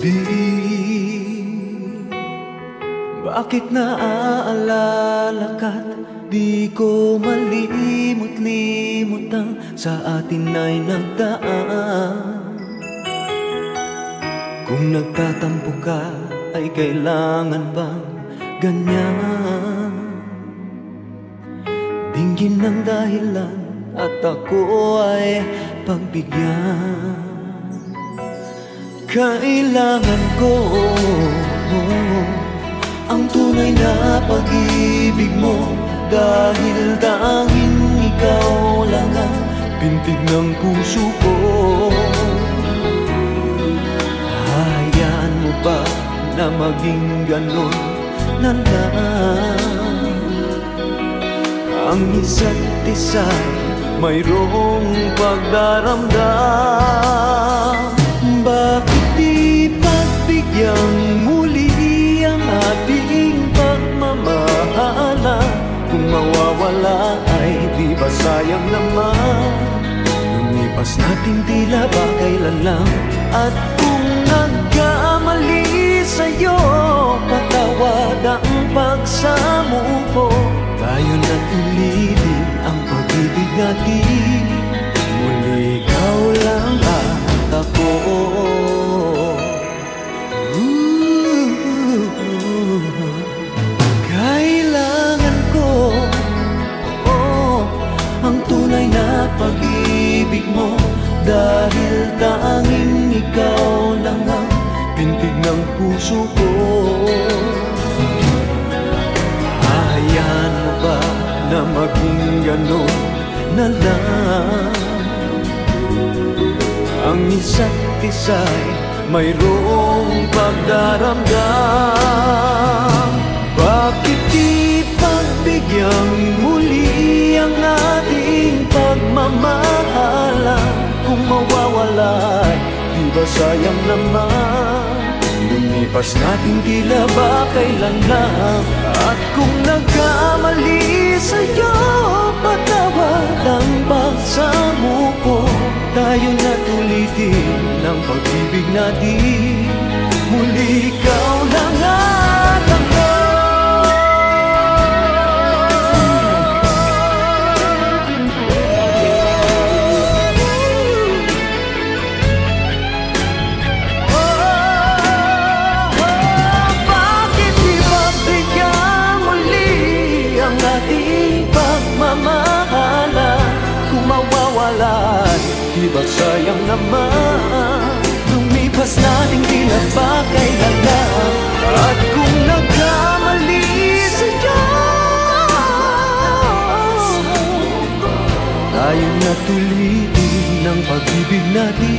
pag-ibig Bakit naaalala ka't di ko malimot-limot ang sa atin ay nagdaan? Kung nagtatampo ka ay kailangan bang ganyan? Dinggin ng dahilan at ako ay pagbigyan Kailangan ko. Ang tunay na pag-ibig mo. Dahil tanging ikaw lang ang pintig ng puso ko. Hayaan mo ba na maging ganon na lang? Ang isa't isa'y mayroong pagdaramdam. Bakit pagbigyan muli ang ating pagmamahala. Kung mawawala ay di ba sayang naman? Lumipas natin tila ba kailan lang? At kung nagkamali sa'yo Patawad ang pagsamuko. Tayo na ulitin ang pag-ibig natin Dahil tanging ikaw lang ang Pintig ng puso ko. Hayaan mo ba na maging gano'n na lang? Ang isa't isa'y mayroong pagdaramdam Kung mawawala, di ba sayang naman? Lumipas natin tila ba kailan lang At kung nagkamali sa'yo Patawad ang pagsamuko Tayo na tulitin ng pag-ibig natin. Muli ikaw di ba sayang naman. Lumipas natin tila ba kailan lang At kung nagkamali sa'yo Tayo na tulitin ng pag-ibig natin